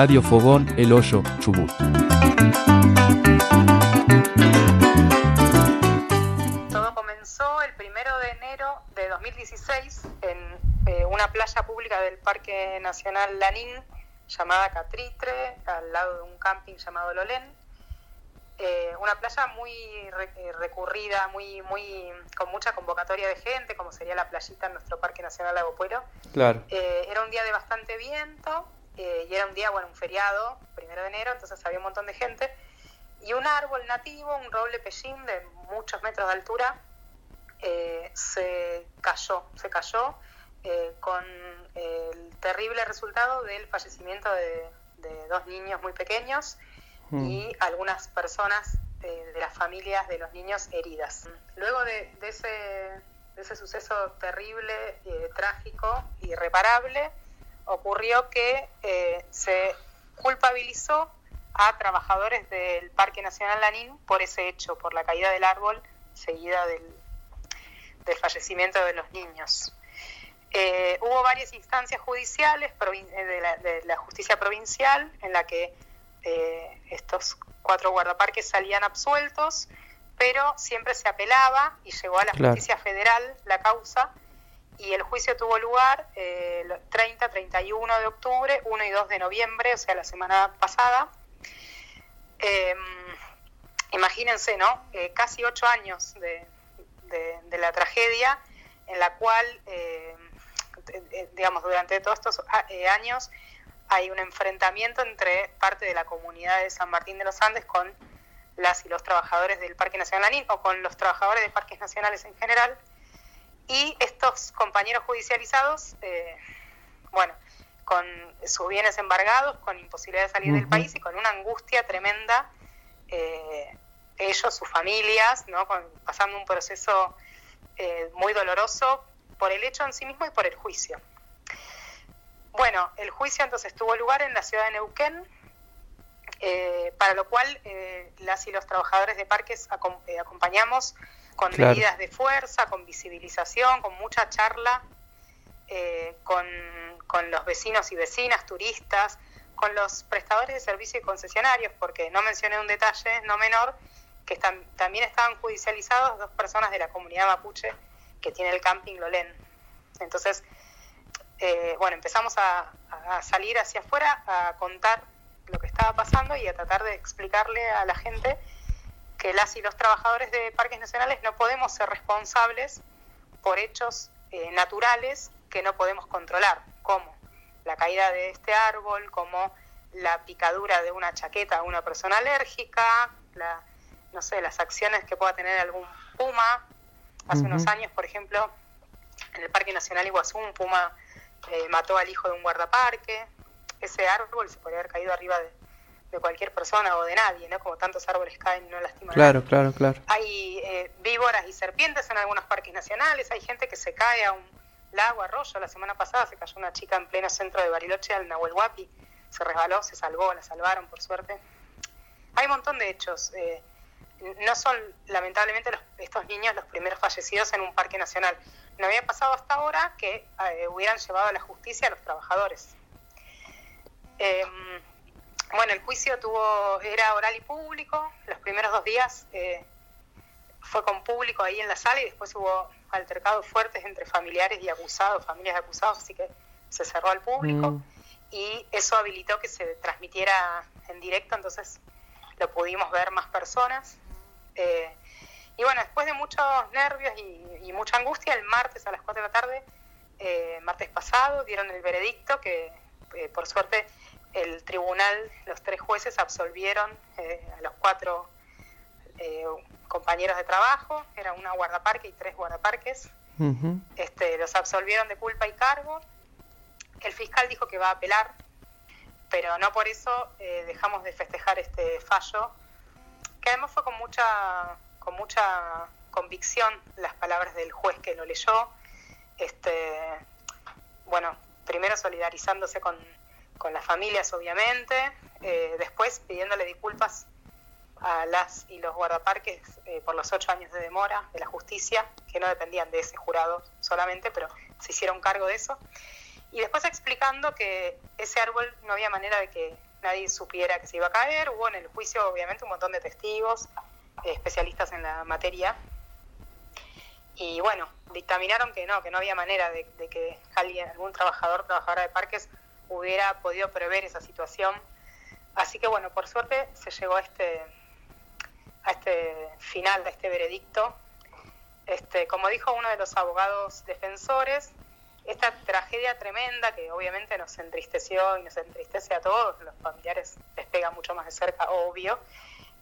Radio Fogón El Hoyo, Chubut. Todo comenzó el primero de enero de 2016 en eh, una playa pública del Parque Nacional Lanín llamada Catritre, al lado de un camping llamado Lolén. Eh, una playa muy re- eh, recurrida, muy, muy, con mucha convocatoria de gente, como sería la playita en nuestro Parque Nacional Lago Puero. Claro. Eh, era un día de bastante viento eh, y era un día, bueno, un feriado, primero de enero, entonces había un montón de gente. Y un árbol nativo, un roble pellín de muchos metros de altura, eh, se cayó, se cayó eh, con el terrible resultado del fallecimiento de, de dos niños muy pequeños y algunas personas eh, de las familias de los niños heridas. Luego de, de ese, de ese suceso terrible, eh, trágico, irreparable, ocurrió que eh, se culpabilizó a trabajadores del Parque Nacional Lanín por ese hecho, por la caída del árbol seguida del, del fallecimiento de los niños. Eh, hubo varias instancias judiciales eh, de la, de la justicia provincial en la que eh, estos cuatro guardaparques salían absueltos, pero siempre se apelaba y llegó a la Claro. justicia federal la causa y el juicio tuvo lugar eh, el 30, 31 de octubre, 1 y 2 de noviembre, o sea, la semana pasada. Eh, imagínense, ¿no? Eh, casi ocho años de, la tragedia en la cual, eh, digamos, durante todos estos a- eh, años hay un enfrentamiento entre parte de la comunidad de San Martín de los Andes con las y los trabajadores del Parque Nacional Lanín o con los trabajadores de parques nacionales en general. Y estos compañeros judicializados, eh, bueno, con sus bienes embargados, con imposibilidad de salir del país y con una angustia tremenda, eh, ellos, sus familias, ¿no? Con- pasando un proceso eh, muy doloroso por el hecho en sí mismo y por el juicio. Bueno, el juicio entonces tuvo lugar en la ciudad de Neuquén, eh, para lo cual eh, las y los trabajadores de parques acom- eh, acompañamos con Claro. medidas de fuerza, con visibilización, con mucha charla, eh, con, con los vecinos y vecinas, turistas, con los prestadores de servicio y concesionarios, porque no mencioné un detalle no menor, que están- también estaban judicializados dos personas de la comunidad mapuche que tiene el camping Lolén. Entonces, eh, bueno, empezamos a, a salir hacia afuera a contar lo que estaba pasando y a tratar de explicarle a la gente que las y los trabajadores de parques nacionales no podemos ser responsables por hechos eh, naturales que no podemos controlar, como la caída de este árbol, como la picadura de una chaqueta a una persona alérgica, la, no sé, las acciones que pueda tener algún puma. Hace unos años, por ejemplo, en el Parque Nacional Iguazú, un puma eh, mató al hijo de un guardaparque. Ese árbol se podría haber caído arriba de, de cualquier persona o de nadie, ¿no? Como tantos árboles caen y no lastiman a Claro, claro, claro. hay eh, víboras y serpientes en algunos parques nacionales, hay gente que se cae a un lago, arroyo. La semana pasada se cayó una chica en pleno centro de Bariloche, al Nahuel Huapi, se resbaló, se salvó, la salvaron por suerte. Hay un montón de hechos. eh, no son lamentablemente los- estos niños los primeros fallecidos en un parque nacional. No había pasado hasta ahora que eh, hubieran llevado a la justicia a los trabajadores. Em, bueno, el juicio tuvo era oral y público. Los primeros dos días eh, fue con público ahí en la sala y después hubo altercados fuertes entre familiares y acusados, familias de acusados, así que se cerró al público Mm. y eso habilitó que se transmitiera en directo, entonces lo pudimos ver más personas. Eh, y bueno, después de muchos nervios y, y mucha angustia, el martes a las 4 de la tarde eh, martes pasado, dieron el veredicto que eh, por suerte el tribunal, los tres jueces absolvieron a los cuatro compañeros de trabajo, era una guardaparque y tres guardaparques, este, los absolvieron de culpa y cargo. El fiscal dijo que va a apelar, pero no por eso dejamos de festejar este fallo, que además fue con mucha, con mucha convicción las palabras del juez que lo leyó. Este, bueno, primero solidarizándose con, las familias, obviamente, eh, después pidiéndole disculpas a las y los guardaparques eh, por los ocho años de demora de la justicia, que no dependían de ese jurado solamente, pero se hicieron cargo de eso. Y después explicando que ese árbol no había manera de que nadie supiera que se iba a caer. Hubo en el juicio, obviamente, un montón de testigos, eh, especialistas en la materia, y bueno, dictaminaron que no, que no había manera de, que alguien, algún trabajador, trabajadora de parques hubiera podido prever esa situación. Así que bueno, por suerte se llegó a este, a este final, a este veredicto. Este, como dijo uno de los abogados defensores, esta tragedia tremenda que obviamente nos entristeció y nos entristece a todos, los familiares les pega mucho más de cerca, obvio,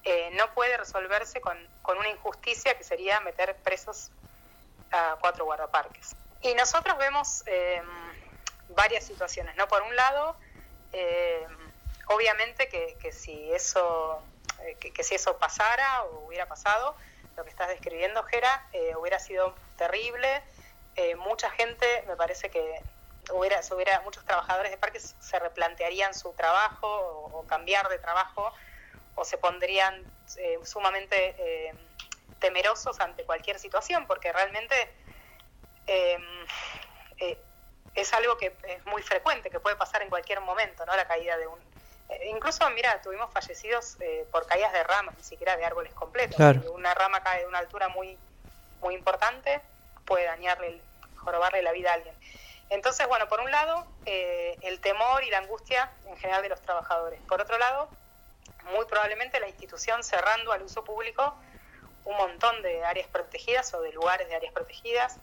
eh, no puede resolverse con, con una injusticia que sería meter presos a cuatro guardaparques. Y nosotros vemos eh, varias situaciones, ¿no? Por un lado, eh, obviamente que, si eso eh, que, si eso pasara o hubiera pasado, lo que estás describiendo, Jera, hubiera sido terrible. mucha gente, me parece que hubiera, hubiera, muchos trabajadores de parques se replantearían su trabajo o, cambiar de trabajo o se pondrían sumamente temerosos ante cualquier situación, porque realmente eh, es algo que es muy frecuente, que puede pasar en cualquier momento, ¿no? La caída de un... Eh, incluso, mira, tuvimos fallecidos eh, por caídas de ramas, ni siquiera de árboles completos. Una rama cae de una altura muy, muy importante, puede dañarle, jorobarle la vida a alguien. Entonces, bueno, por un lado, el temor y la angustia en general de los trabajadores. Por otro lado, muy probablemente la institución cerrando al uso público un montón de áreas protegidas o de lugares de áreas protegidas,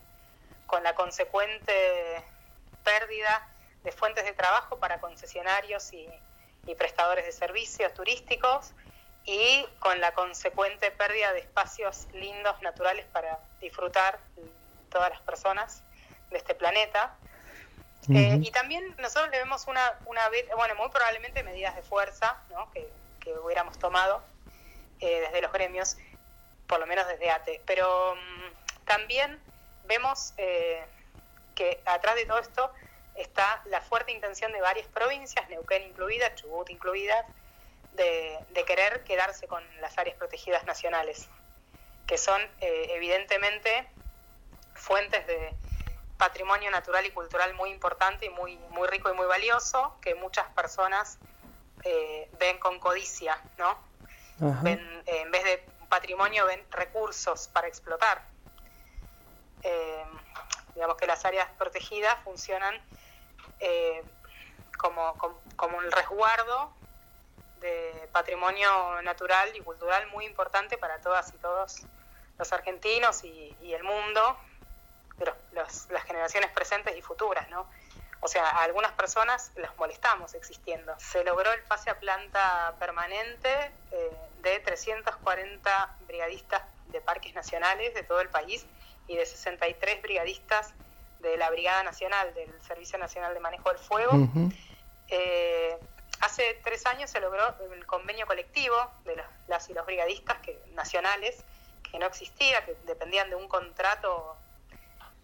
con la consecuente pérdida de fuentes de trabajo para concesionarios y, prestadores de servicios turísticos y con la consecuente pérdida de espacios lindos, naturales para disfrutar todas las personas de este planeta. Eh, y también nosotros le vemos una, una, bueno, muy probablemente medidas de fuerza ¿no? que, hubiéramos tomado eh, desde los gremios por lo menos desde ATE. Pero mm, también vemos eh, que atrás de todo esto está la fuerte intención de varias provincias, Neuquén incluida, Chubut incluida, de, querer quedarse con las áreas protegidas nacionales, que son eh, evidentemente fuentes de patrimonio natural y cultural muy importante y muy, muy rico y muy valioso, que muchas personas eh, ven con codicia, ¿no? Ven, en vez de patrimonio ven recursos para explotar. Digamos que las áreas protegidas funcionan eh, como, como, un resguardo de patrimonio natural y cultural muy importante para todas y todos los argentinos y, el mundo, de las generaciones presentes y futuras, ¿no? O sea, a algunas personas las molestamos existiendo. Se logró el pase a planta permanente eh, de 340 brigadistas de parques nacionales de todo el país y de 63 brigadistas de la Brigada Nacional del Servicio Nacional de Manejo del Fuego. Eh, hace tres años se logró el convenio colectivo de las y los brigadistas que, nacionales, que no existía, que dependían de un contrato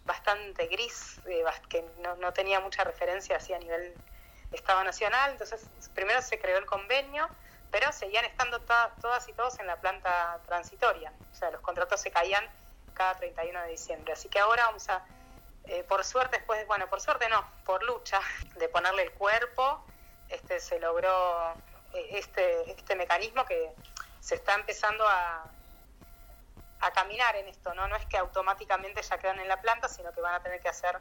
bastante gris, eh, que no, tenía mucha referencia así a nivel Estado Nacional. Entonces, primero se creó el convenio, pero seguían estando todas y todos en la planta transitoria. O sea, los contratos se caían cada 31 de diciembre. Así que ahora vamos a, eh, por suerte, después, bueno, por suerte no, por lucha de ponerle el cuerpo, este se logró eh, este, este mecanismo que se está empezando a, a caminar en esto, ¿no? No es que automáticamente ya quedan en la planta, sino que van a tener que hacer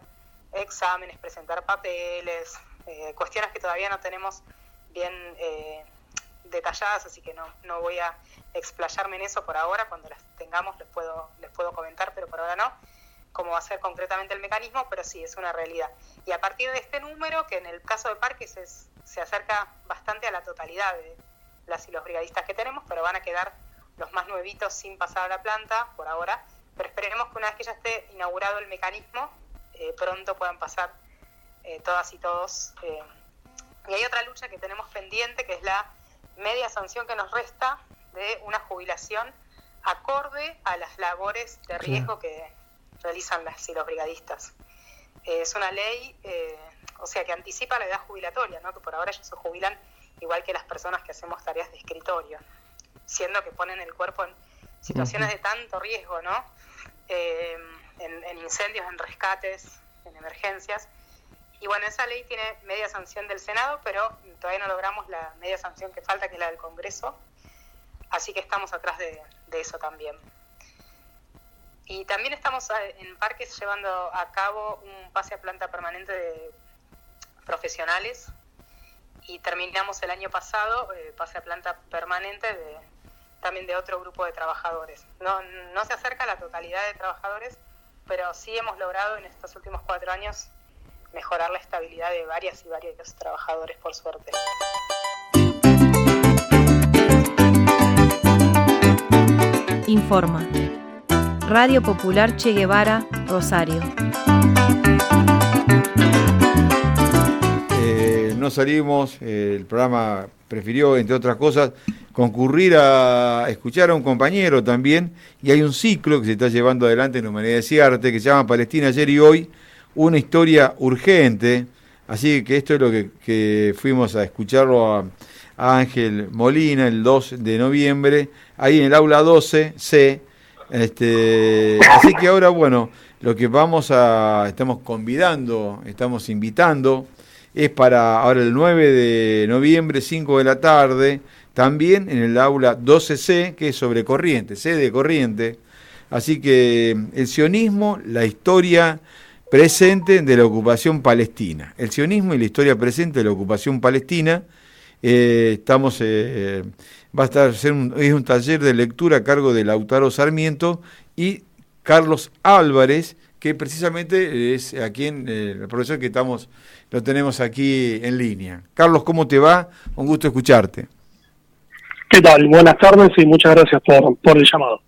exámenes, presentar papeles, eh, cuestiones que todavía no tenemos bien detalladas, así que no, no voy a explayarme en eso por ahora, cuando las tengamos les puedo, les puedo comentar, pero por ahora no. cómo va a ser concretamente el mecanismo, pero sí, es una realidad. Y a partir de este número, que en el caso de parques se acerca bastante a la totalidad de las y los brigadistas que tenemos, pero van a quedar los más nuevitos sin pasar a la planta por ahora, pero esperemos que una vez que ya esté inaugurado el mecanismo, eh, pronto puedan pasar eh, todas y todos. Eh. Y hay otra lucha que tenemos pendiente, que es la media sanción que nos resta de una jubilación acorde a las labores de riesgo que realizan las y los brigadistas. es una ley, o sea, que anticipa la edad jubilatoria, ¿no? que por ahora ellos se jubilan igual que las personas que hacemos tareas de escritorio, siendo que ponen el cuerpo en situaciones de tanto riesgo, ¿no? Eh, en, incendios, en rescates, en emergencias. Y bueno, esa ley tiene media sanción del Senado, pero todavía no logramos la media sanción que falta, que es la del Congreso. Así que estamos atrás de, eso también. Y también estamos eh, en parques llevando a cabo un pase a planta permanente de profesionales y terminamos el año pasado, eh, pase a planta permanente de, también de otro grupo de trabajadores. No, no se acerca la totalidad de trabajadores, pero sí hemos logrado en estos últimos cuatro años mejorar la estabilidad de varias y varios trabajadores, por suerte. Informa. Radio Popular Che Guevara, Rosario. no salimos, eh, el programa prefirió, entre otras cosas, concurrir a escuchar a un compañero también, y hay un ciclo que se está llevando adelante en Humanidades y Arte, que se llama Palestina ayer y hoy, una historia urgente, así que esto es lo que, fuimos a escucharlo a, Ángel Molina el 2 de noviembre, ahí en el aula 12C, este, así que ahora, bueno, lo que vamos a, estamos convidando, estamos invitando, es para ahora el 9 de noviembre, 5 de la tarde, también en el aula 12C, que es sobre corriente, C de corriente. Así que el sionismo, la historia presente de la ocupación palestina. El sionismo y la historia presente de la ocupación palestina. Eh, estamos, eh, va a estar, ser un, es un taller de lectura a cargo de Lautaro Sarmiento y Carlos Álvarez, que precisamente es a quien, eh, el profesor que estamos lo tenemos aquí en línea. Carlos, ¿cómo te va? Un gusto escucharte. ¿Qué tal? Buenas tardes y muchas gracias por, por el llamado.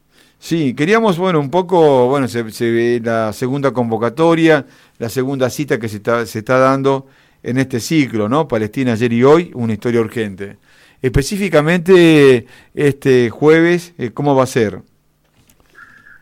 Sí, queríamos, bueno, un poco, bueno, se, ve la segunda convocatoria, la segunda cita que se está, se está dando en este ciclo, ¿no? Palestina ayer y hoy, una historia urgente. Específicamente este jueves, eh, ¿cómo va a ser?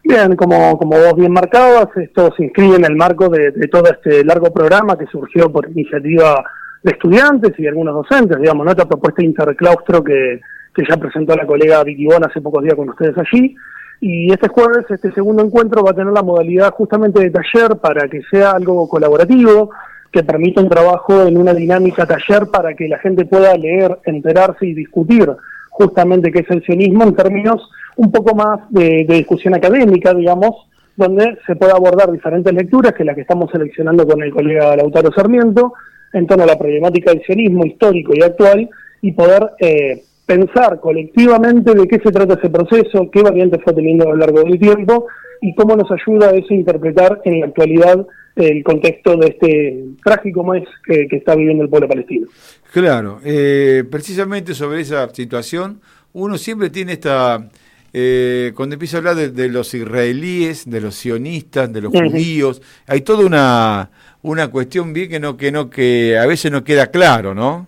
Bien, como, como vos bien marcabas, esto se inscribe en el marco de, todo este largo programa que surgió por iniciativa de estudiantes y algunos docentes, digamos, ¿no? esta propuesta interclaustro que, que ya presentó la colega Vicky Bon hace pocos días con ustedes allí. Y este jueves, este segundo encuentro va a tener la modalidad justamente de taller para que sea algo colaborativo, que permita un trabajo en una dinámica taller para que la gente pueda leer, enterarse y discutir justamente qué es el sionismo en términos un poco más de, discusión académica, digamos, donde se puede abordar diferentes lecturas, que es la que estamos seleccionando con el colega Lautaro Sarmiento, en torno a la problemática del sionismo histórico y actual, y poder eh, pensar colectivamente de qué se trata ese proceso, qué variantes fue teniendo a lo largo del tiempo, y cómo nos ayuda eso a interpretar en la actualidad el contexto de este trágico mes que, está viviendo el pueblo palestino. Claro, eh, precisamente sobre esa situación, uno siempre tiene esta eh, cuando empieza a hablar de, los israelíes, de los sionistas, de los judíos, hay toda una, una cuestión bien que no, que no, que a veces no queda claro, ¿no?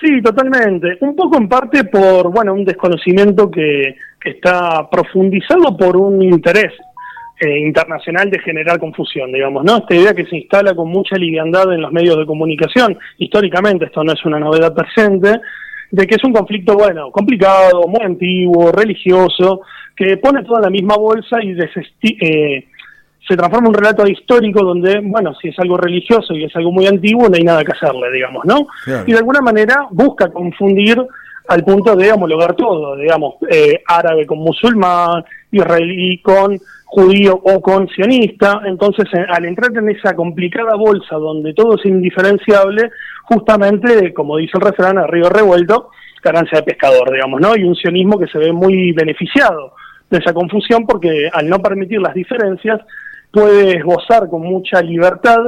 Sí, totalmente. Un poco en parte por, bueno, un desconocimiento que, está profundizado por un interés eh, internacional de generar confusión, digamos, ¿no? Esta idea que se instala con mucha liviandad en los medios de comunicación, históricamente esto no es una novedad presente, de que es un conflicto, bueno, complicado, muy antiguo, religioso, que pone toda la misma bolsa y eh, se transforma en un relato histórico donde, bueno, si es algo religioso y es algo muy antiguo, no hay nada que hacerle, digamos, ¿no? Y de alguna manera busca confundir al punto de homologar todo, digamos, eh, árabe con musulmán, israelí con judío o con sionista, entonces eh, al entrar en esa complicada bolsa donde todo es indiferenciable, justamente, como dice el refrán, a río revuelto, ganancia de pescador, digamos, ¿no? Y un sionismo que se ve muy beneficiado de esa confusión porque al no permitir las diferencias puedes gozar con mucha libertad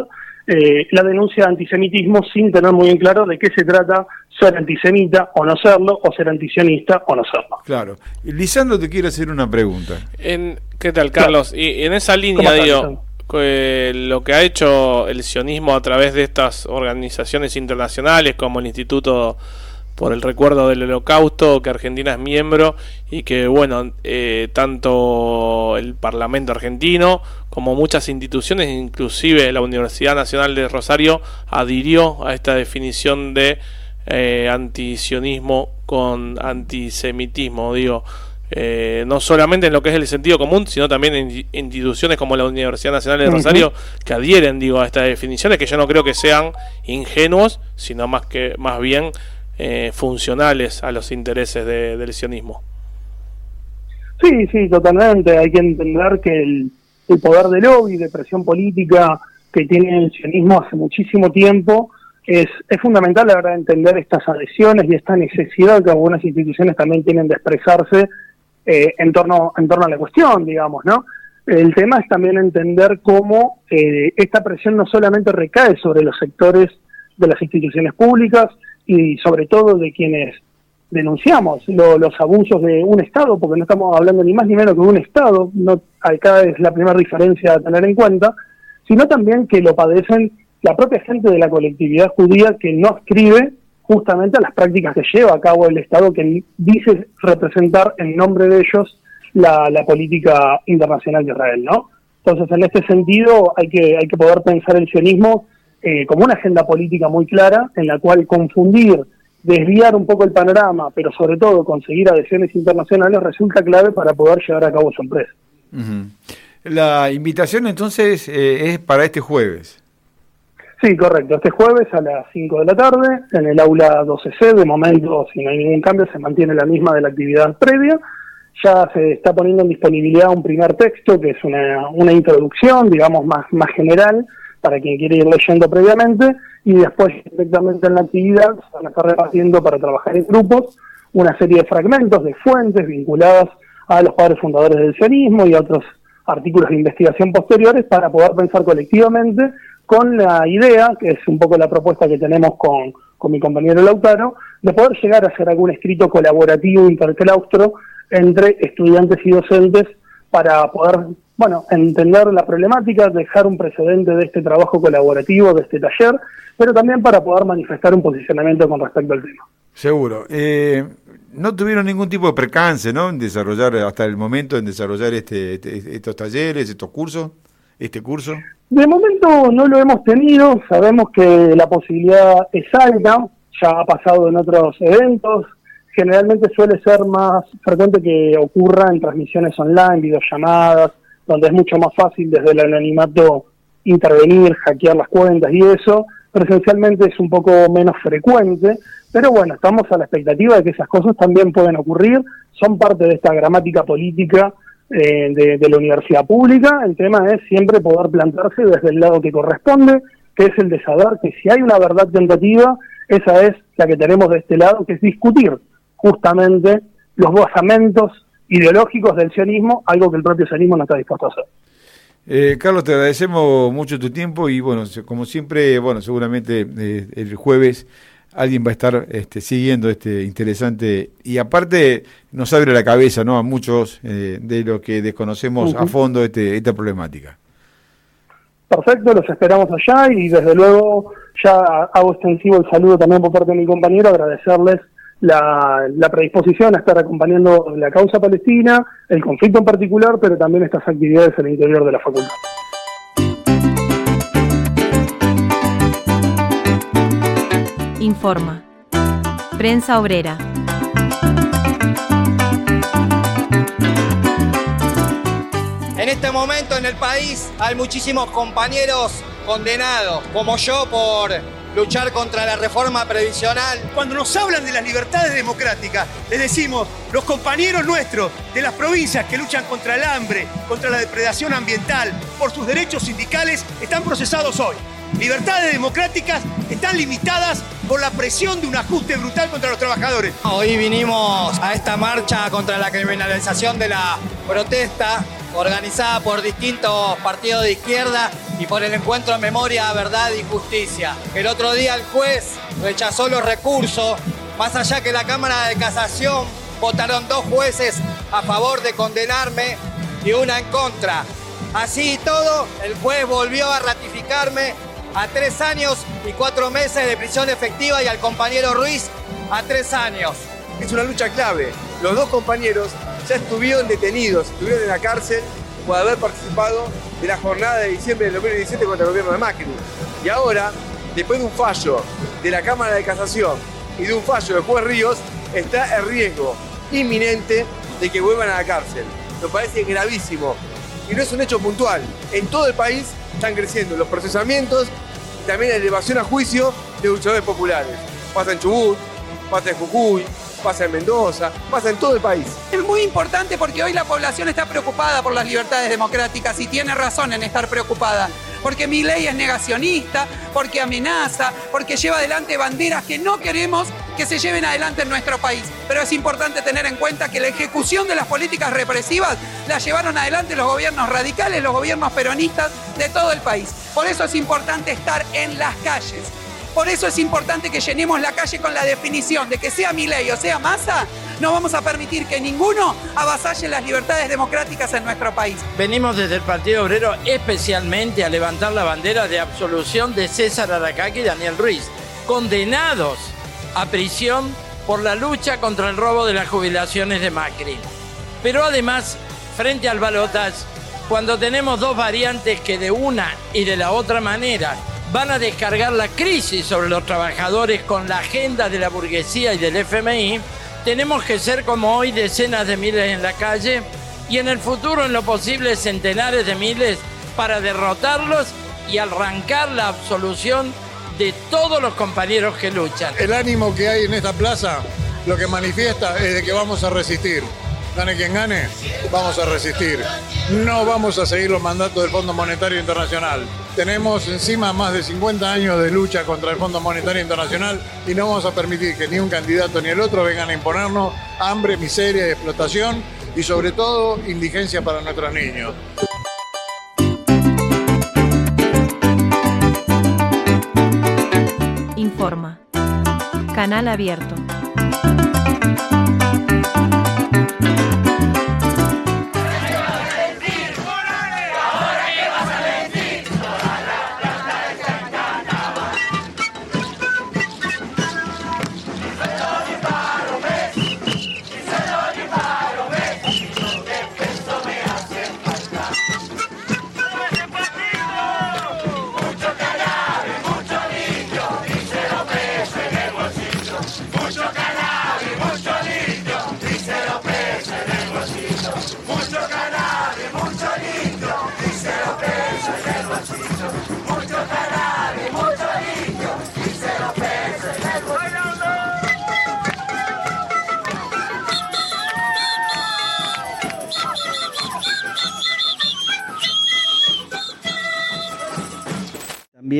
eh, la denuncia de antisemitismo sin tener muy en claro de qué se trata ser antisemita o no serlo, o ser antisionista o no serlo. Claro. Lisandro te quiere hacer una pregunta. En, ¿Qué tal, Carlos? Y en esa línea, digo, lo que ha hecho el sionismo a través de estas organizaciones internacionales como el Instituto por el recuerdo del holocausto, que Argentina es miembro y que, bueno, eh, tanto el Parlamento argentino como muchas instituciones, inclusive la Universidad Nacional de Rosario, adhirió a esta definición de eh, antisionismo con antisemitismo, digo. Eh, no solamente en lo que es el sentido común, sino también en instituciones como la Universidad Nacional de Rosario que adhieren, digo, a estas definiciones que yo no creo que sean ingenuos, sino más que más bien eh, funcionales a los intereses del sionismo. Sí, sí, totalmente. Hay que entender que el, poder de lobby, de presión política que tiene el sionismo hace muchísimo tiempo, es, es fundamental, la verdad, entender estas adhesiones y esta necesidad que algunas instituciones también tienen de expresarse eh, en, torno, en torno a la cuestión, digamos, ¿no? El tema es también entender cómo eh, esta presión no solamente recae sobre los sectores de las instituciones públicas, y sobre todo de quienes denunciamos los abusos de un Estado, porque no estamos hablando ni más ni menos que de un Estado, no acá es la primera diferencia a tener en cuenta, sino también que lo padecen la propia gente de la colectividad judía que no escribe justamente a las prácticas que lleva a cabo el Estado que dice representar en nombre de ellos la, la política internacional de Israel, ¿no? Entonces, en este sentido, hay que, hay que poder pensar el sionismo eh, como una agenda política muy clara en la cual confundir, desviar un poco el panorama, pero sobre todo conseguir adhesiones internacionales resulta clave para poder llevar a cabo su empresa. La invitación entonces eh, es para este jueves. Sí, correcto. Este jueves a las 5 de la tarde en el aula 12C. De momento, si no hay ningún cambio, se mantiene la misma de la actividad previa. Ya se está poniendo en disponibilidad un primer texto que es una, una introducción, digamos, más, más general para quien quiere ir leyendo previamente y después directamente en la actividad se van a estar repartiendo para trabajar en grupos una serie de fragmentos de fuentes vinculadas a los padres fundadores del sionismo y a otros artículos de investigación posteriores para poder pensar colectivamente con la idea, que es un poco la propuesta que tenemos con, con mi compañero Lautaro, de poder llegar a hacer algún escrito colaborativo interclaustro entre estudiantes y docentes para poder bueno, entender la problemática, dejar un precedente de este trabajo colaborativo, de este taller, pero también para poder manifestar un posicionamiento con respecto al tema. Seguro. Eh, no tuvieron ningún tipo de percance, ¿no? En desarrollar, hasta el momento, en desarrollar este, este, estos talleres, estos cursos, este curso. De momento no lo hemos tenido, sabemos que la posibilidad es alta, ya ha pasado en otros eventos, generalmente suele ser más frecuente que ocurra en transmisiones online, videollamadas, donde es mucho más fácil desde el anonimato intervenir, hackear las cuentas y eso, presencialmente es un poco menos frecuente, pero bueno, estamos a la expectativa de que esas cosas también pueden ocurrir, son parte de esta gramática política eh, de, la universidad pública, el tema es siempre poder plantarse desde el lado que corresponde, que es el de saber que si hay una verdad tentativa, esa es la que tenemos de este lado, que es discutir justamente los basamentos ideológicos del sionismo, algo que el propio sionismo no está dispuesto a hacer. Eh, Carlos, te agradecemos mucho tu tiempo y bueno, como siempre, bueno, seguramente eh, el jueves alguien va a estar este, siguiendo este interesante y aparte nos abre la cabeza ¿no? a muchos eh, de los que desconocemos a fondo este, esta problemática. Perfecto, los esperamos allá y desde luego ya hago extensivo el saludo también por parte de mi compañero, agradecerles la, predisposición a estar acompañando la causa palestina, el conflicto en particular, pero también estas actividades en el interior de la facultad. Informa. Prensa Obrera. En este momento en el país hay muchísimos compañeros condenados, como yo, por luchar contra la reforma previsional. Cuando nos hablan de las libertades democráticas, les decimos, los compañeros nuestros de las provincias que luchan contra el hambre, contra la depredación ambiental, por sus derechos sindicales, están procesados hoy. libertades democráticas están limitadas por la presión de un ajuste brutal contra los trabajadores. Hoy vinimos a esta marcha contra la criminalización de la protesta organizada por distintos partidos de izquierda y por el encuentro en memoria, verdad y justicia. El otro día el juez rechazó los recursos, más allá que la Cámara de Casación votaron dos jueces a favor de condenarme y una en contra. Así y todo, el juez volvió a ratificarme a tres años y cuatro meses de prisión efectiva y al compañero Ruiz a tres años. Es una lucha clave. Los dos compañeros ya estuvieron detenidos, estuvieron en la cárcel por haber participado de la jornada de diciembre del 2017 contra el gobierno de Macri. Y ahora, después de un fallo de la Cámara de Casación y de un fallo del juez Ríos, está el riesgo inminente de que vuelvan a la cárcel. Nos parece gravísimo. Y no es un hecho puntual. En todo el país están creciendo los procesamientos y también la elevación a juicio de luchadores populares. Pasa en Chubut, pasa en Jujuy, pasa en Mendoza, pasa en todo el país. Es muy importante porque hoy la población está preocupada por las libertades democráticas y tiene razón en estar preocupada. Porque mi ley es negacionista, porque amenaza, porque lleva adelante banderas que no queremos que se lleven adelante en nuestro país. Pero es importante tener en cuenta que la ejecución de las políticas represivas la llevaron adelante los gobiernos radicales, los gobiernos peronistas de todo el país. Por eso es importante estar en las calles por eso es importante que llenemos la calle con la definición de que sea mi ley o sea Massa, no vamos a permitir que ninguno avasalle las libertades democráticas en nuestro país. Venimos desde el Partido Obrero especialmente a levantar la bandera de absolución de César Aracaki y Daniel Ruiz, condenados a prisión por la lucha contra el robo de las jubilaciones de Macri. Pero además, frente al balotas, cuando tenemos dos variantes que de una y de la otra manera van a descargar la crisis sobre los trabajadores con la agenda de la burguesía y del FMI, tenemos que ser como hoy decenas de miles en la calle y en el futuro en lo posible centenares de miles para derrotarlos y arrancar la absolución de todos los compañeros que luchan. El ánimo que hay en esta plaza lo que manifiesta es de que vamos a resistir. Gane quien gane, vamos a resistir. No vamos a seguir los mandatos del Fondo Monetario Internacional. Tenemos encima más de 50 años de lucha contra el Fondo Monetario Internacional y no vamos a permitir que ni un candidato ni el otro vengan a imponernos hambre, miseria y explotación y sobre todo indigencia para nuestros niños. Informa. Canal abierto.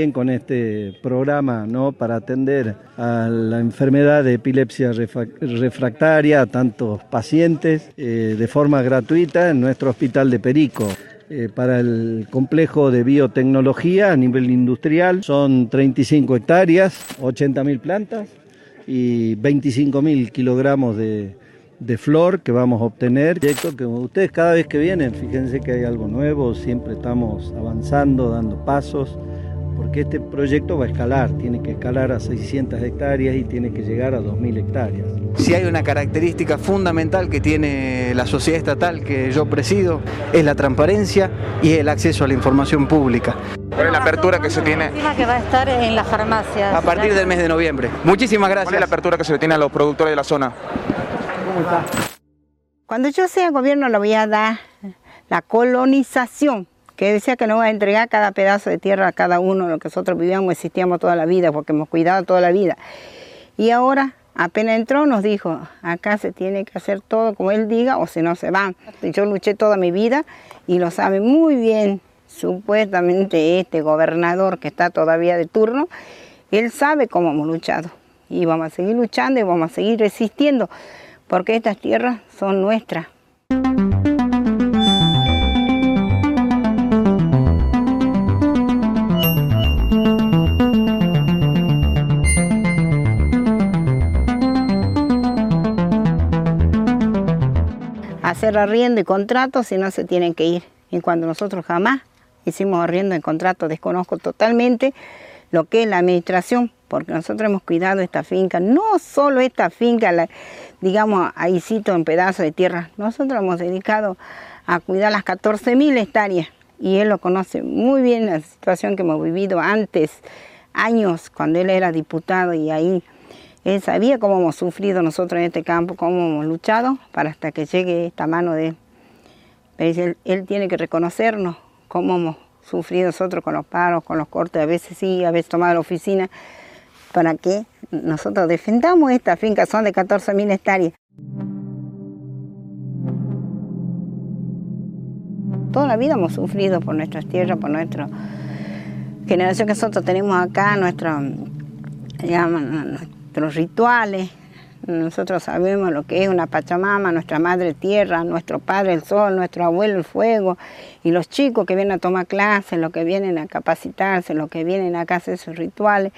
Con este programa ¿no? para atender a la enfermedad de epilepsia refractaria a tantos pacientes eh, de forma gratuita en nuestro hospital de Perico. Eh, para el complejo de biotecnología a nivel industrial son 35 hectáreas, 80.000 plantas y 25.000 kilogramos de, flor que vamos a obtener. Que ustedes cada vez que vienen, fíjense que hay algo nuevo, siempre estamos avanzando, dando pasos porque este proyecto va a escalar, tiene que escalar a 600 hectáreas y tiene que llegar a 2.000 hectáreas. Si hay una característica fundamental que tiene la sociedad estatal que yo presido, es la transparencia y el acceso a la información pública. ¿Cuál es la apertura que se tiene? que va a estar en las farmacias. A partir del mes de noviembre. Muchísimas gracias. ¿Cuál es la apertura que se le tiene a los productores de la zona? ¿Cómo está? Cuando yo sea gobierno le voy a dar la colonización que decía que nos va a entregar cada pedazo de tierra a cada uno, lo que nosotros vivíamos, existíamos toda la vida, porque hemos cuidado toda la vida. Y ahora, apenas entró, nos dijo, acá se tiene que hacer todo como él diga o si no se van. Yo luché toda mi vida y lo sabe muy bien supuestamente este gobernador que está todavía de turno, él sabe cómo hemos luchado. Y vamos a seguir luchando y vamos a seguir resistiendo, porque estas tierras son nuestras. Hacer arriendo y contrato si no se tienen que ir. Y cuando nosotros jamás hicimos arriendo y contrato, desconozco totalmente lo que es la administración, porque nosotros hemos cuidado esta finca, no solo esta finca, digamos, ahí cito en pedazos de tierra, nosotros hemos dedicado a cuidar las 14.000 hectáreas y él lo conoce muy bien la situación que hemos vivido antes, años, cuando él era diputado y ahí él sabía cómo hemos sufrido nosotros en este campo, cómo hemos luchado para hasta que llegue esta mano de él. Él, tiene que reconocernos cómo hemos sufrido nosotros con los paros, con los cortes, a veces sí, a veces tomado la oficina, para que nosotros defendamos esta finca, son de 14.000 hectáreas. Toda la vida hemos sufrido por nuestras tierras, por nuestra generación que nosotros tenemos acá, nuestra, digamos, nuestros rituales. Nosotros sabemos lo que es una Pachamama, nuestra madre tierra, nuestro padre el sol, nuestro abuelo el fuego, y los chicos que vienen a tomar clases, los que vienen a capacitarse, los que vienen acá a hacer sus rituales,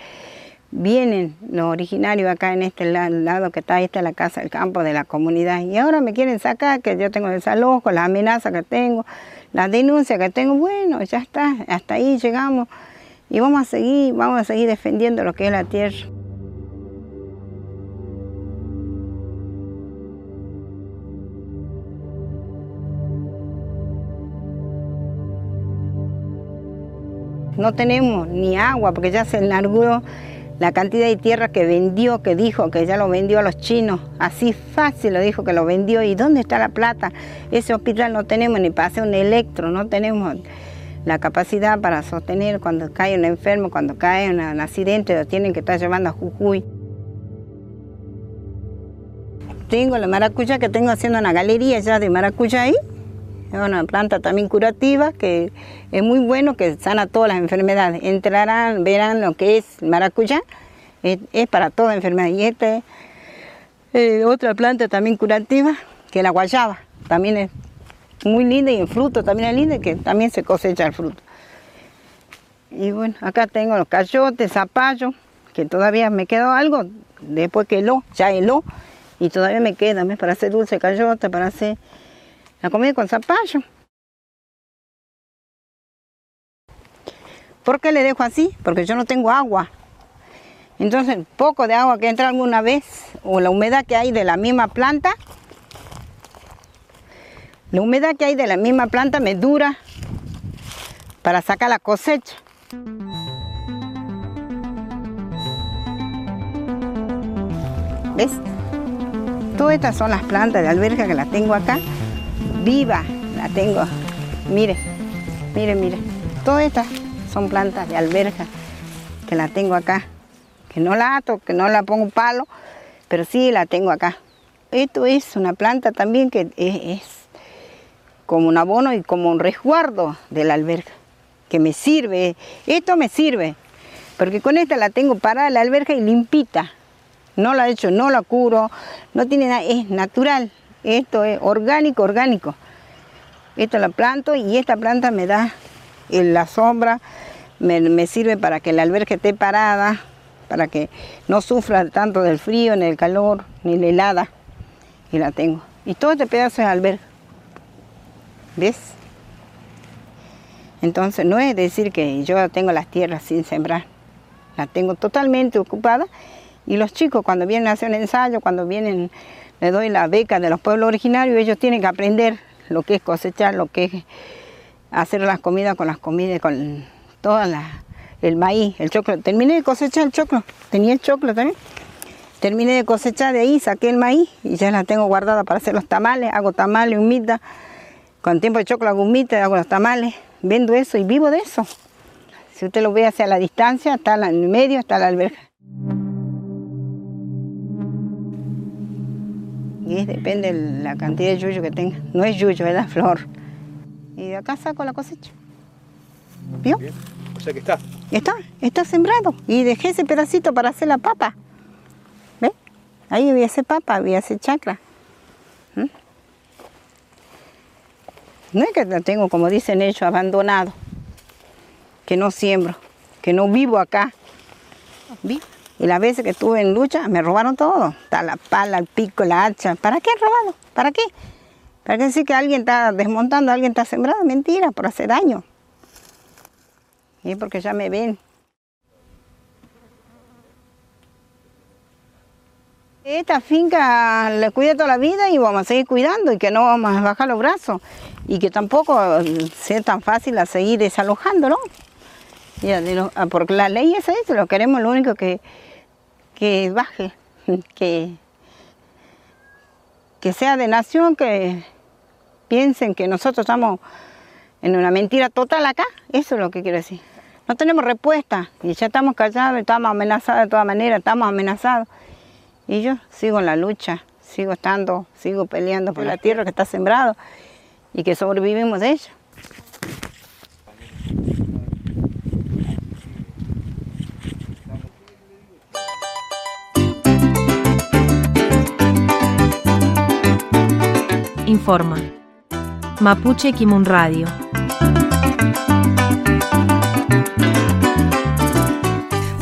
vienen los originarios acá en este lado que está, ahí está la casa del campo de la comunidad, y ahora me quieren sacar que yo tengo desalojo, las amenazas que tengo, las denuncias que tengo, bueno, ya está, hasta ahí llegamos, y vamos a seguir, vamos a seguir defendiendo lo que es la tierra. No tenemos ni agua porque ya se enlargó la cantidad de tierra que vendió, que dijo que ya lo vendió a los chinos. Así fácil lo dijo que lo vendió. ¿Y dónde está la plata? Ese hospital no tenemos ni para hacer un electro, no tenemos la capacidad para sostener cuando cae un enfermo, cuando cae un, accidente, lo tienen que estar llevando a Jujuy. Tengo la maracuya que tengo haciendo una galería ya de maracuya ahí es una planta también curativa que es muy bueno, que sana todas las enfermedades. Entrarán, verán lo que es maracuyá, es, para toda enfermedad. Y esta es eh, otra planta también curativa, que es la guayaba. También es muy linda y en fruto también es linda, que también se cosecha el fruto. Y bueno, acá tengo los cayotes, zapallo, que todavía me quedó algo después que heló, ya heló, y todavía me queda para hacer dulce cayote, para hacer la comida con zapallo. ¿Por qué le dejo así? Porque yo no tengo agua. Entonces, poco de agua que entra alguna vez, o la humedad que hay de la misma planta, la humedad que hay de la misma planta me dura para sacar la cosecha. ¿Ves? Todas estas son las plantas de alberca que las tengo acá viva, la tengo. Mire, mire, mire. Todas estas son plantas de alberja que la tengo acá. Que no la ato, que no la pongo palo, pero sí la tengo acá. Esto es una planta también que es, como un abono y como un resguardo de la alberja, que me sirve. Esto me sirve, porque con esta la tengo parada la alberja y limpita. No la he hecho, no la curo, no tiene nada, es natural. Esto es orgánico, orgánico. Esto la planto y esta planta me da la sombra, me, sirve para que la alberca esté parada, para que no sufra tanto del frío, ni del calor, ni la helada. Y la tengo. Y todo este pedazo es alberca. ¿Ves? Entonces no es decir que yo tengo las tierras sin sembrar. La tengo totalmente ocupada. Y los chicos cuando vienen a hacer un ensayo, cuando vienen le doy la beca de los pueblos originarios, ellos tienen que aprender lo que es cosechar, lo que es hacer las comidas con las comidas, con toda el maíz, el choclo. Terminé de cosechar el choclo, tenía el choclo también. Terminé de cosechar de ahí, saqué el maíz y ya la tengo guardada para hacer los tamales. Hago tamales, humita. Con tiempo de choclo hago humita, hago los tamales. Vendo eso y vivo de eso. Si usted lo ve hacia la distancia, está en el medio, está la alberca. Depende de la cantidad de yuyo que tenga. No es yuyo, es la flor. Y de acá saco la cosecha. ¿Vio? O sea que está. Está, está sembrado. Y dejé ese pedacito para hacer la papa. ¿Ve? Ahí voy a hacer papa, voy a hacer chacra. ¿Mm? No es que lo tengo, como dicen ellos, abandonado. Que no siembro, que no vivo acá. ¿Vi? Y las veces que estuve en lucha, me robaron todo. Está la pala, el pico, la hacha. ¿Para qué han robado? ¿Para qué? ¿Para qué decir que alguien está desmontando, alguien está sembrando? Mentira, por hacer daño. Y porque ya me ven. Esta finca le cuida toda la vida y vamos a seguir cuidando y que no vamos a bajar los brazos y que tampoco sea tan fácil seguir desalojándolo. Ah, porque la ley es eso, lo queremos lo único que, que baje, que, que sea de nación, que piensen que nosotros estamos en una mentira total acá, eso es lo que quiero decir. No tenemos respuesta y ya estamos callados, estamos amenazados de todas maneras, estamos amenazados. Y yo sigo en la lucha, sigo estando, sigo peleando por la tierra que está sembrado y que sobrevivimos de ella. Informa. Mapuche Kimun Radio.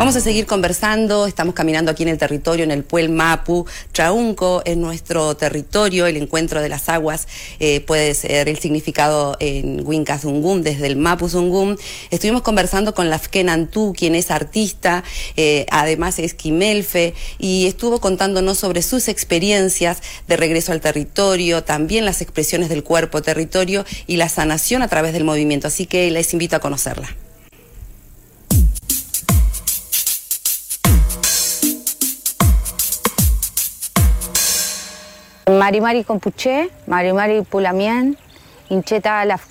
Vamos a seguir conversando, estamos caminando aquí en el territorio, en el Puel Mapu, Traunco, en nuestro territorio, el encuentro de las aguas eh, puede ser el significado en Winkazungum, desde el Mapu Zungum. Estuvimos conversando con Lafken Antú, quien es artista, eh, además es Quimelfe, y estuvo contándonos sobre sus experiencias de regreso al territorio, también las expresiones del cuerpo territorio y la sanación a través del movimiento. Así que les invito a conocerla. Mari mari compuché mari mari pulamian incheta las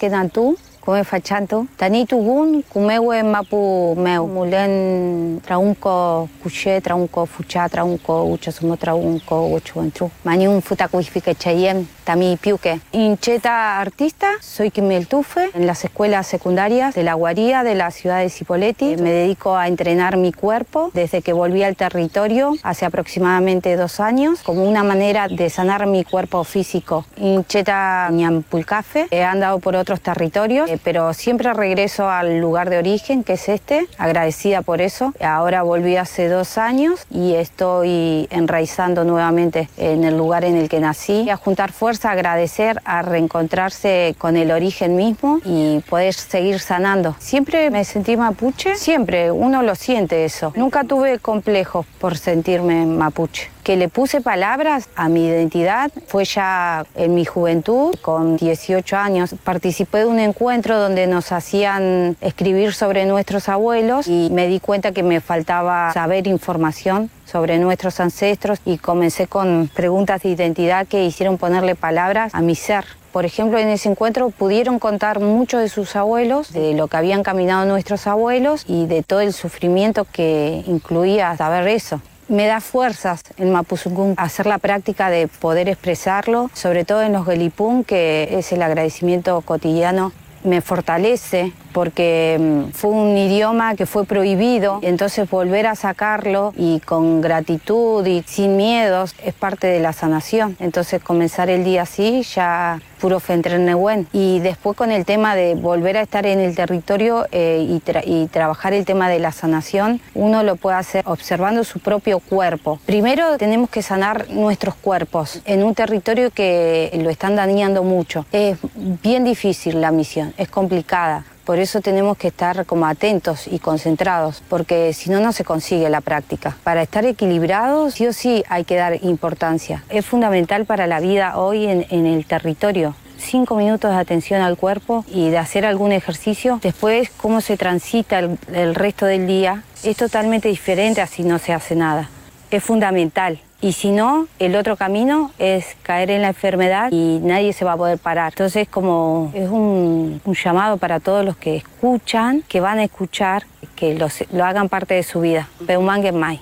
Come fachanto. Tani tugun, kumewe mapu meu. Mulen traunco kuche, traunco fucha, traunco ucha sumo traunco ucho entru. Mani un futa kuifique chayem, tami piuque. Incheta artista, soy Kimel Tufe, en las escuelas secundarias de la Guaría de la ciudad de Cipolletti. Me dedico a entrenar mi cuerpo desde que volví al territorio hace aproximadamente dos años, como una manera de sanar mi cuerpo físico. Incheta Ñampulcafe, he andado por otros territorios eh, pero siempre regreso al lugar de origen, que es este, agradecida por eso. Ahora volví hace dos años y estoy enraizando nuevamente en el lugar en el que nací. A juntar fuerza, agradecer, a reencontrarse con el origen mismo y poder seguir sanando. Siempre me sentí mapuche, siempre, uno lo siente eso. Nunca tuve complejos por sentirme mapuche que le puse palabras a mi identidad fue ya en mi juventud, con 18 años. Participé de un encuentro donde nos hacían escribir sobre nuestros abuelos y me di cuenta que me faltaba saber información sobre nuestros ancestros y comencé con preguntas de identidad que hicieron ponerle palabras a mi ser. Por ejemplo, en ese encuentro pudieron contar mucho de sus abuelos, de lo que habían caminado nuestros abuelos y de todo el sufrimiento que incluía saber eso me da fuerzas en Mapuzungún hacer la práctica de poder expresarlo, sobre todo en los Gelipún, que es el agradecimiento cotidiano me fortalece porque mm, fue un idioma que fue prohibido, entonces volver a sacarlo y con gratitud y sin miedos es parte de la sanación. Entonces comenzar el día así ya puro Fentrenehuen. Y después con el tema de volver a estar en el territorio eh, y, y, trabajar el tema de la sanación, uno lo puede hacer observando su propio cuerpo. Primero tenemos que sanar nuestros cuerpos en un territorio que lo están dañando mucho. Es bien difícil la misión, es complicada. Por eso tenemos que estar como atentos y concentrados, porque si no, no se consigue la práctica. Para estar equilibrados, sí o sí hay que dar importancia. Es fundamental para la vida hoy en, el territorio cinco minutos de atención al cuerpo y de hacer algún ejercicio. Después, cómo se transita el, resto del día es totalmente diferente a si no se hace nada. Es fundamental. Y si no, el otro camino es caer en la enfermedad y nadie se va a poder parar. Entonces, como es un, llamado para todos los que escuchan, que van a escuchar, que lo hagan parte de su vida. Peumangue Mai.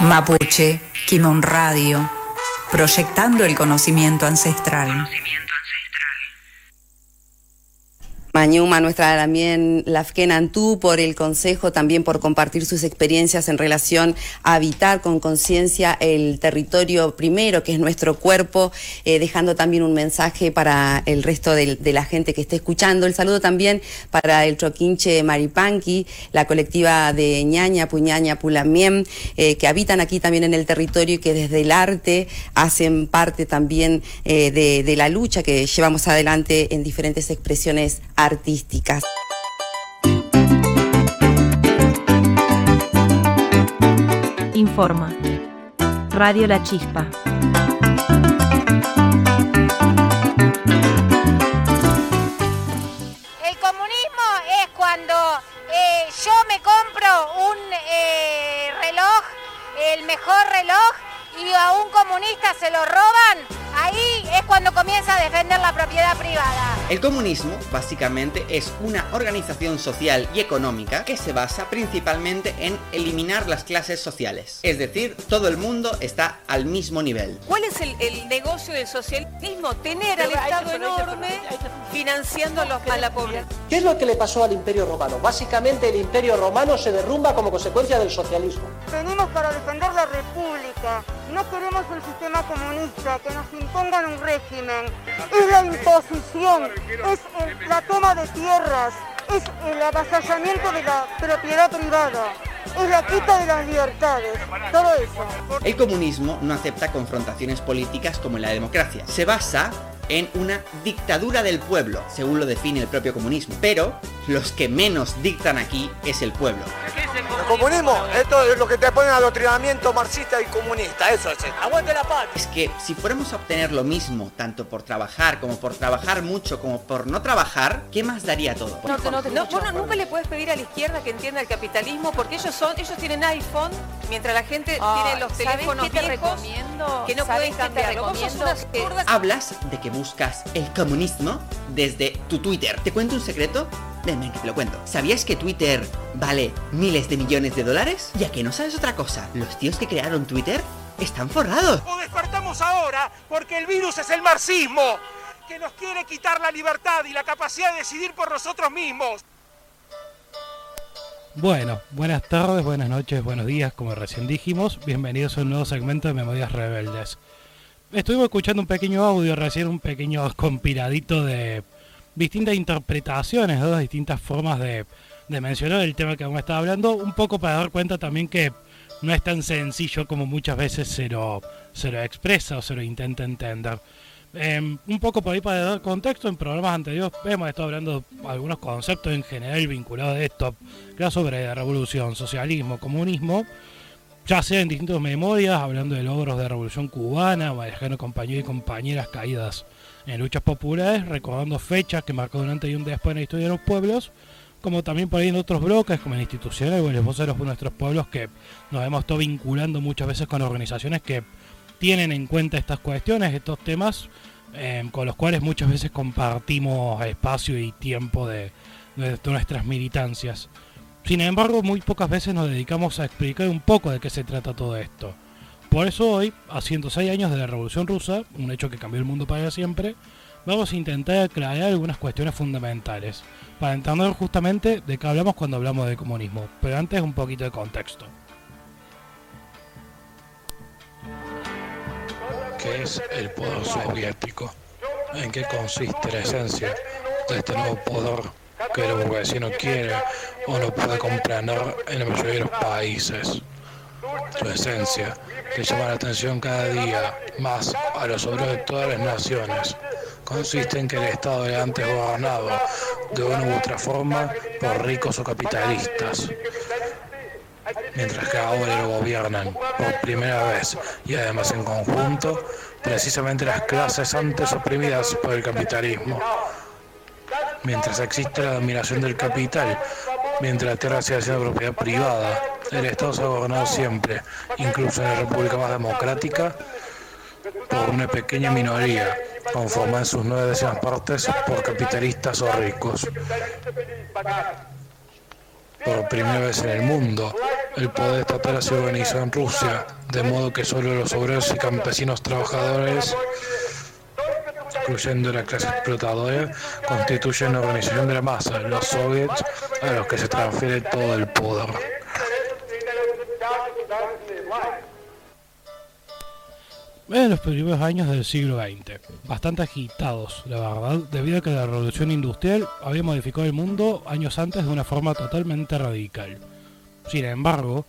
Mapuche, Kimon Radio, proyectando el conocimiento ancestral. Tañuma, nuestra también Lafken Antú, por el consejo, también por compartir sus experiencias en relación a habitar con conciencia el territorio primero, que es nuestro cuerpo, eh, dejando también un mensaje para el resto de, la gente que esté escuchando. El saludo también para el Troquinche Maripanqui, la colectiva de ñaña, puñaña, pulamien, eh, que habitan aquí también en el territorio y que desde el arte hacen parte también eh, de, de la lucha que llevamos adelante en diferentes expresiones artísticas. Informa. Radio La Chispa. El comunismo es cuando eh, yo me compro un eh, reloj, el mejor reloj, y a un comunista se lo roban, ahí es cuando comienza a defender la propiedad privada. El comunismo básicamente es una organización social y económica que se basa principalmente en eliminar las clases sociales. Es decir, todo el mundo está al mismo nivel. ¿Cuál es el, negocio del socialismo? Tener al Estado enorme financiando a la población. ¿Qué es lo que le pasó al Imperio Romano? Básicamente el Imperio Romano se derrumba como consecuencia del socialismo. Venimos para defender la República. No queremos el sistema comunista, que nos impongan un régimen. Es la imposición, es la toma de tierras, es el avasallamiento de la propiedad privada. Es la quita de las libertades, todo eso. El comunismo no acepta confrontaciones políticas como la democracia. Se basa en una dictadura del pueblo, según lo define el propio comunismo. Pero los que menos dictan aquí es el pueblo. El comunismo, esto es lo que te pone adoctrinamiento marxista y comunista, eso es. Aguante la paz. Es que si fuéramos a obtener lo mismo, tanto por trabajar como por trabajar mucho, como por no trabajar, ¿qué más daría todo? No, no, no, nunca le puedes pedir a la izquierda que entienda el capitalismo porque ellos son, ellos tienen iPhone, mientras la gente tiene los teléfonos qué te viejos recomiendo? que no pueden cambiar. Hablas de que buscas el comunismo desde tu Twitter. ¿Te cuento un secreto? Ven, ven, que te lo cuento. ¿Sabías que Twitter vale miles de millones de dólares? Ya que no sabes otra cosa, los tíos que crearon Twitter están forrados. O despertamos ahora porque el virus es el marxismo, que nos quiere quitar la libertad y la capacidad de decidir por nosotros mismos. Bueno, buenas tardes, buenas noches, buenos días, como recién dijimos. Bienvenidos a un nuevo segmento de Memorias Rebeldes. Estuvimos escuchando un pequeño audio, recién un pequeño compiladito de distintas interpretaciones, dos distintas formas de, mencionar el tema que vamos a estar hablando, un poco para dar cuenta también que no es tan sencillo como muchas veces se lo, se lo expresa o se lo intenta entender. Em, un poco por ahí para dar contexto, en programas anteriores hemos estado hablando de algunos conceptos en general vinculados a esto, ya sobre revolución, socialismo, comunismo, ya sea en distintas memorias, hablando de logros de revolución cubana, manejando compañeros y compañeras caídas en luchas populares, recordando fechas que marcaron un antes y un después en la historia de los pueblos, como también por ahí en otros bloques, como en instituciones o en los voceros de nuestros pueblos, que nos hemos estado vinculando muchas veces con organizaciones que tienen en cuenta estas cuestiones, estos temas, em, con los cuales muchas veces compartimos espacio y tiempo de nuestras militancias. Sin embargo, muy pocas veces nos dedicamos a explicar un poco de qué se trata todo esto. Por eso hoy, a 106 años de la Revolución Rusa, un hecho que cambió el mundo para siempre, vamos a intentar aclarar algunas cuestiones fundamentales, para entender justamente de qué hablamos cuando hablamos de comunismo. Pero antes un poquito de contexto. ¿Qué es el poder soviético? ¿En qué consiste la esencia de este nuevo poder que el burguesía no quiere o no puede comprender en la mayoría de los países? Su esencia que llama la atención cada día más a los obreros de todas las naciones consiste en que el Estado de antes gobernado de una u otra forma por ricos o capitalistas, mientras que ahora lo gobiernan por primera vez y además en conjunto precisamente las clases antes oprimidas por el capitalismo. Mientras existe la dominación del capital, mientras la tierra sigue siendo propiedad privada, el Estado se ha gobernado siempre, incluso en la República más democrática, por una pequeña minoría, conformada en sus nueve décimas partes por capitalistas o ricos. Por primera vez en el mundo, el poder estatal se organizó en Rusia, de modo que solo los obreros y campesinos trabajadores incluyendo la clase explotadora, constituyen una organización de la masa, los soviets, a los que se transfiere todo el poder. En los primeros años del siglo XX, bastante agitados, la verdad, debido a que la revolución industrial había modificado el mundo años antes de una forma totalmente radical. Sin embargo,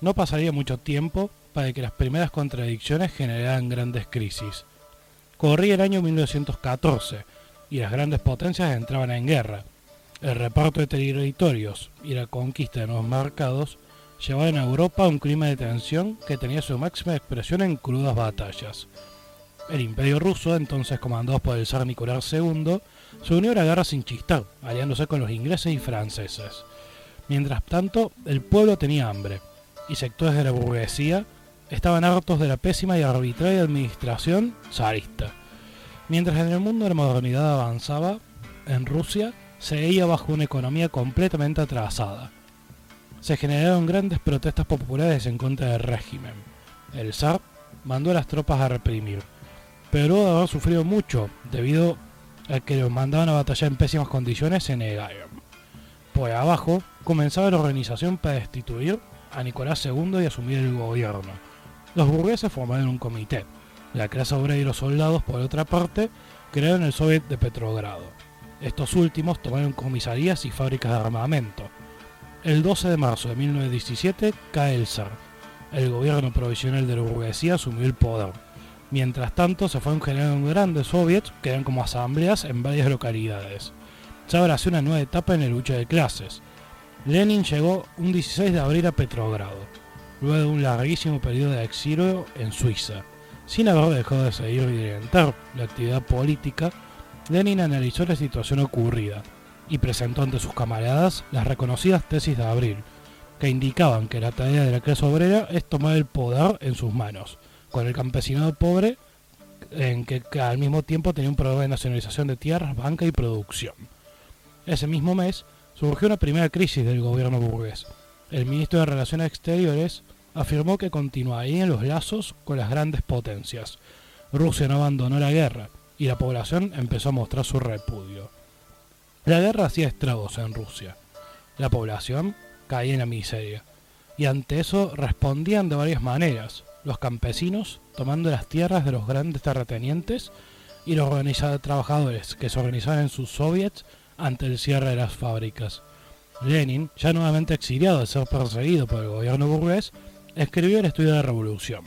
no pasaría mucho tiempo para que las primeras contradicciones generaran grandes crisis. Corría el año 1914 y las grandes potencias entraban en guerra. El reparto de territorios y la conquista de nuevos mercados llevaron a Europa a un clima de tensión que tenía su máxima expresión en crudas batallas. El imperio ruso, entonces comandado por el zar Nicolás II, se unió a la guerra sin chistar, aliándose con los ingleses y franceses. Mientras tanto, el pueblo tenía hambre, y sectores de la burguesía estaban hartos de la pésima y arbitraria administración zarista. Mientras en el mundo de la modernidad avanzaba, en Rusia seguía bajo una economía completamente atrasada. Se generaron grandes protestas populares en contra del régimen. El zar mandó a las tropas a reprimir, pero luego de haber sufrido mucho debido a que los mandaban a batallar en pésimas condiciones se negaron. Por abajo comenzaba la organización para destituir a Nicolás II y asumir el gobierno. Los burgueses formaron un comité. La clase obrera y los soldados, por otra parte, crearon el Soviet de Petrogrado. Estos últimos tomaron comisarías y fábricas de armamento. El 12 de marzo de 1917 cae el zar. El gobierno provisional de la burguesía asumió el poder. Mientras tanto, se fueron generando grandes soviets que eran como asambleas en varias localidades. Se abració una nueva etapa en la lucha de clases. Lenin llegó un 16 de abril a Petrogrado, luego de un larguísimo periodo de exilio en Suiza. Sin haber dejado de seguir y orientar la actividad política, Lenin analizó la situación ocurrida y presentó ante sus camaradas las reconocidas tesis de abril, que indicaban que la tarea de la clase obrera es tomar el poder en sus manos, con el campesinado pobre en que, que al mismo tiempo tenía un programa de nacionalización de tierras, banca y producción. Ese mismo mes surgió una primera crisis del gobierno burgués. El ministro de Relaciones Exteriores afirmó que continuarían los lazos con las grandes potencias. Rusia no abandonó la guerra y la población empezó a mostrar su repudio. La guerra hacía estragos en Rusia. La población caía en la miseria. Y ante eso respondían de varias maneras. Los campesinos tomando las tierras de los grandes terratenientes y los trabajadores que se organizaban en sus soviets ante el cierre de las fábricas. Lenin, ya nuevamente exiliado de ser perseguido por el gobierno burgués, escribió el estudio de revolución,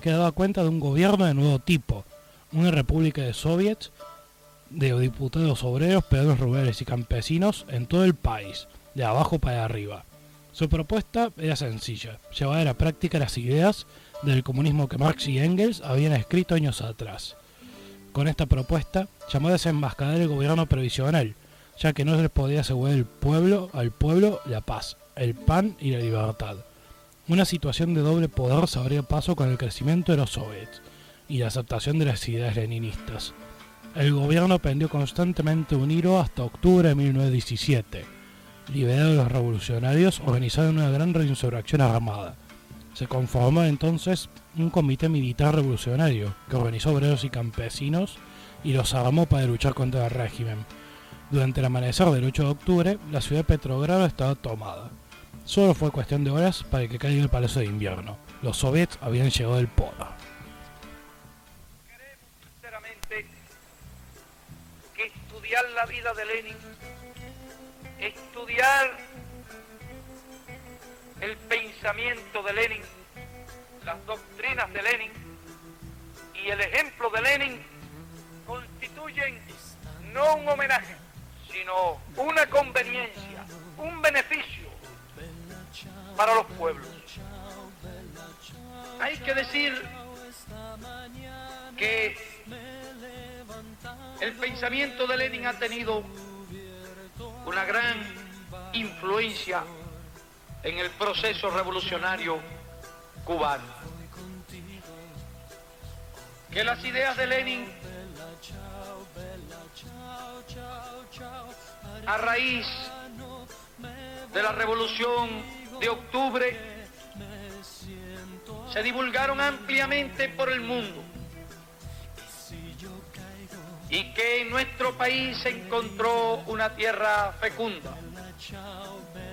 que daba cuenta de un gobierno de nuevo tipo, una república de soviets, de diputados obreros, peones rurales y campesinos en todo el país, de abajo para arriba. Su propuesta era sencilla, llevar a la práctica las ideas del comunismo que Marx y Engels habían escrito años atrás. Con esta propuesta llamó a desenmascarar el gobierno previsional, ya que no se les podía asegurar el pueblo, al pueblo la paz, el pan y la libertad. Una situación de doble poder se abría paso con el crecimiento de los soviets y la aceptación de las ideas leninistas. El gobierno pendió constantemente un hilo hasta octubre de 1917. Liberados los revolucionarios, organizaron una gran reinsurrección armada. Se conformó entonces un comité militar revolucionario que organizó obreros y campesinos y los armó para luchar contra el régimen. Durante el amanecer del 8 de octubre, la ciudad de Petrogrado estaba tomada. Solo fue cuestión de horas para que caiga el Palacio de Invierno. Los soviets habían llegado al poder. que estudiar la vida de Lenin, estudiar el pensamiento de Lenin, las doctrinas de Lenin y el ejemplo de Lenin constituyen no un homenaje, sino una conveniencia, un beneficio para los pueblos. Hay que decir que el pensamiento de Lenin ha tenido una gran influencia en el proceso revolucionario cubano. Que las ideas de Lenin a raíz de la revolución de octubre se divulgaron ampliamente por el mundo. Y que en nuestro país encontró una tierra fecunda,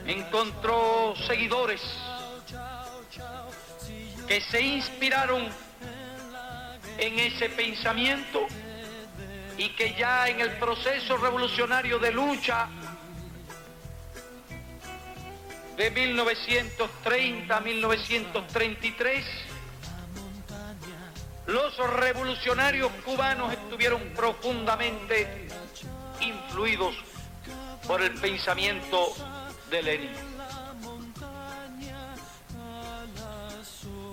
encontró seguidores que se inspiraron en ese pensamiento y que ya en el proceso revolucionario de lucha de 1930 a 1933, los revolucionarios cubanos estuvieron profundamente influidos por el pensamiento de Lenin.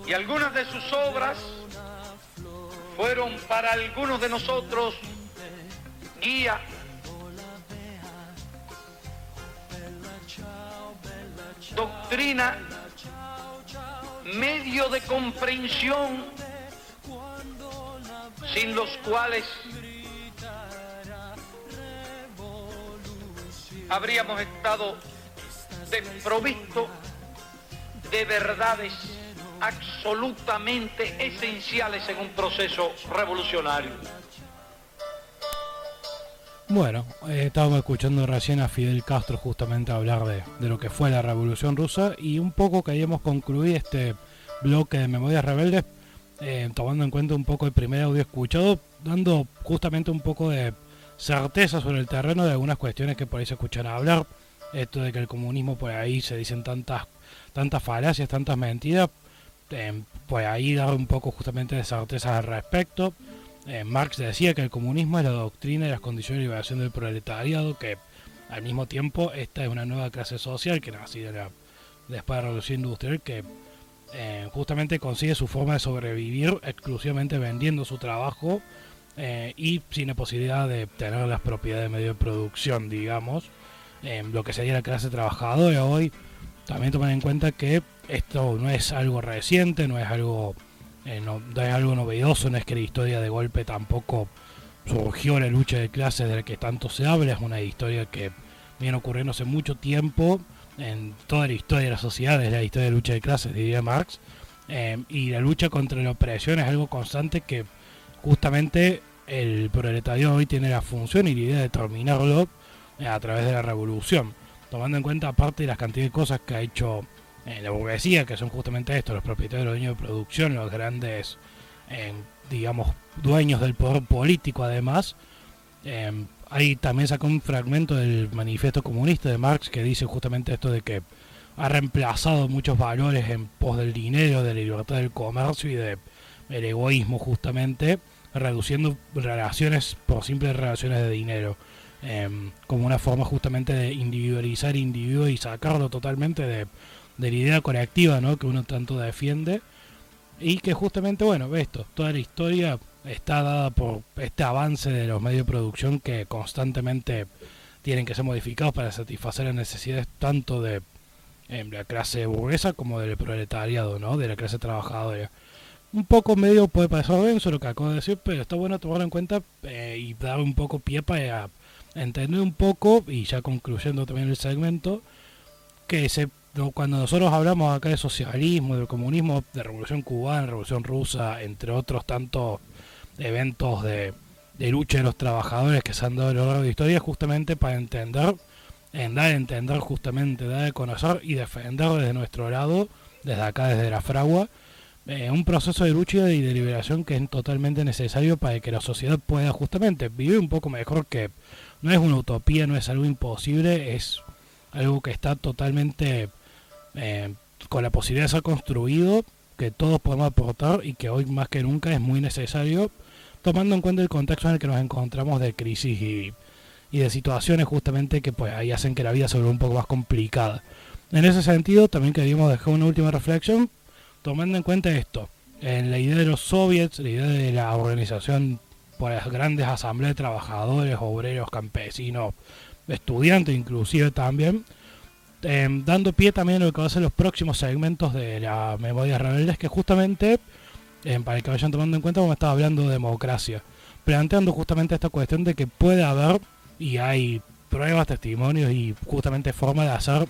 Y algunas de sus obras fueron para algunos de nosotros guía doctrina, medio de comprensión sin los cuales habríamos estado desprovisto de verdades absolutamente esenciales en un proceso revolucionario. Bueno, eh, estábamos escuchando recién a Fidel Castro justamente hablar de, de, lo que fue la Revolución Rusa y un poco queríamos concluir este bloque de Memorias Rebeldes eh, tomando en cuenta un poco el primer audio escuchado, dando justamente un poco de certeza sobre el terreno de algunas cuestiones que por ahí se escuchan hablar. Esto de que el comunismo por ahí se dicen tantas, tantas falacias, tantas mentiras, eh, pues ahí dar un poco justamente de certeza al respecto. Eh, Marx decía que el comunismo es la doctrina y las condiciones de liberación del proletariado, que al mismo tiempo esta es una nueva clase social que nació de la, después de la revolución industrial que eh, justamente consigue su forma de sobrevivir exclusivamente vendiendo su trabajo eh, y sin la posibilidad de tener las propiedades de medio de producción, digamos, lo que sería la clase trabajadora hoy. También toman en cuenta que esto no es algo reciente, no es algo eh, no, algo novedoso, no es que la historia de golpe tampoco surgió la lucha de clases de la que tanto se habla, es una historia que viene ocurriendo hace mucho tiempo en toda la historia de la sociedad, es la historia de lucha de clases, diría Marx, eh, y la lucha contra la opresión es algo constante que justamente el proletariado hoy tiene la función y la idea de terminarlo a través de la revolución, tomando en cuenta aparte las cantidades de cosas que ha hecho en la burguesía, que son justamente esto, los propietarios, los dueños de producción, los grandes, eh, digamos, dueños del poder político además. Eh, ahí también sacó un fragmento del manifiesto comunista de Marx que dice justamente esto de que ha reemplazado muchos valores en pos del dinero, de la libertad del comercio y del egoísmo justamente, reduciendo relaciones por simples relaciones de dinero. Eh, como una forma justamente de individualizar individuo y sacarlo totalmente de de la idea colectiva ¿no? que uno tanto defiende y que justamente, bueno, esto, toda la historia está dada por este avance de los medios de producción que constantemente tienen que ser modificados para satisfacer las necesidades tanto de em, la clase burguesa como del proletariado, ¿no? de la clase trabajadora. Un poco medio puede parecer denso lo que acabo de decir, pero está bueno tomarlo en cuenta eh, y dar un poco pie para entender un poco, y ya concluyendo también el segmento, que se cuando nosotros hablamos acá de socialismo, de comunismo, de revolución cubana, revolución rusa, entre otros tantos eventos de, lucha de los trabajadores que se han dado a lo largo de la historia, justamente para entender, en dar a entender justamente, dar a conocer y defender desde nuestro lado, desde acá, desde la fragua, eh, un proceso de lucha y de liberación que es totalmente necesario para que la sociedad pueda justamente vivir un poco mejor, que no es una utopía, no es algo imposible, es algo que está totalmente eh, con la posibilidad de ser construido, que todos podemos aportar y que hoy más que nunca es muy necesario, tomando en cuenta el contexto en el que nos encontramos de crisis y, de situaciones justamente que pues ahí hacen que la vida se vuelva un poco más complicada. En ese sentido, también queríamos dejar una última reflexión, tomando en cuenta esto, en la idea de los soviets, la idea de la organización por las grandes asambleas de trabajadores, obreros, campesinos, estudiantes inclusive también, Em, dando pie también a lo que va a ser los próximos segmentos de la Memoria Rebeldes, que justamente, em, para que vayan tomando en cuenta, como estaba hablando de democracia, planteando justamente esta cuestión de que puede haber, y hay pruebas, testimonios y justamente forma de hacer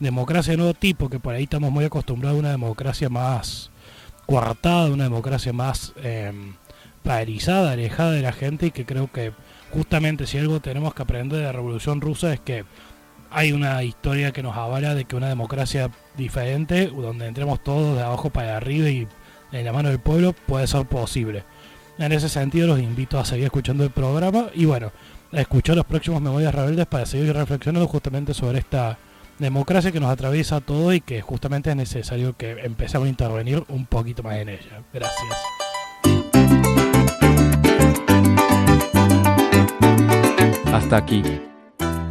democracia de nuevo tipo, que por ahí estamos muy acostumbrados a una democracia más coartada, una democracia más eh, alejada de la gente y que creo que justamente si algo tenemos que aprender de la Revolución Rusa es que hay una historia que nos avala de que una democracia diferente, donde entremos todos de abajo para arriba y en la mano del pueblo, puede ser posible. En ese sentido los invito a seguir escuchando el programa y bueno, a escuchar los próximos Memorias Rebeldes para seguir reflexionando justamente sobre esta democracia que nos atraviesa todo y que justamente es necesario que empecemos a intervenir un poquito más en ella. Gracias. Hasta aquí.